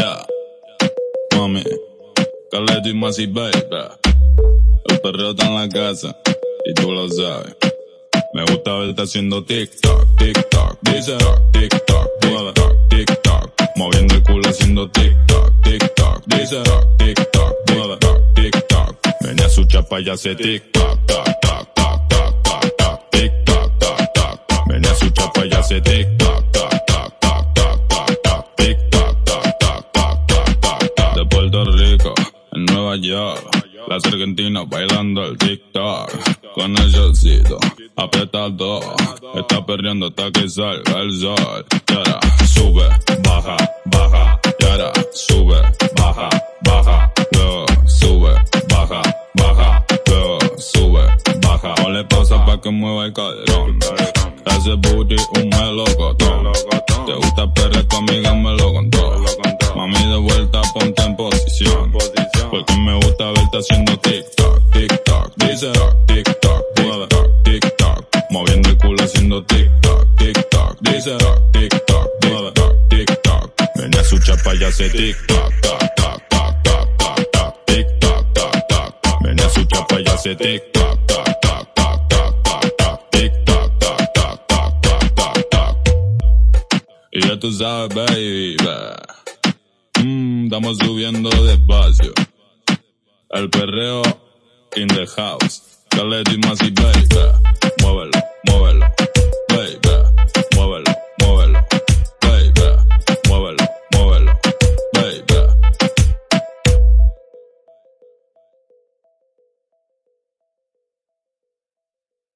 Ya, mami, Carleto y Masi Baby. El perreo está en la casa y tú lo sabes. Me gusta verte haciendo TikTok, TikTok, dice TikTok, TikTok, TikTok. Moviendo el culo haciendo TikTok, TikTok, dice TikTok, TikTok, TikTok. Venía su chapa y hace TikTok, toc, toc, toc, toc, toc, toc, TikTok, toc, toc. Venía su chapa y hace TikTok, Nueva. Las argentinas bailando el TikTok con el shortcito apretado. Está perreando hasta que salga el sol. Y ahora sube, baja, baja. Y ahora sube, baja, baja. Luego sube, baja, baja. Luego sube, baja. Ponle pausa pa' que mueva el cadrón. Ese booty un melocotón. Te gusta perrear gusta verte haciendo TikTok, TikTok. Dice TikTok, TikTok, TikTok. Moviendo el culo haciendo TikTok, TikTok. Dice TikTok, TikTok, TikTok. Venía su chapa y hace TikTok, toc, toc, toc, toc, toc, toc. TikTok, toc, toc. Venía su chapa y hace TikTok, toc, toc, toc, toc, toc, toc. TikTok, toc, toc, toc, toc, toc, toc. Y ya tú sabes, baby. Mmm, estamos subiendo despacio. El perreo in the house. Caleta y baby. Muévelo.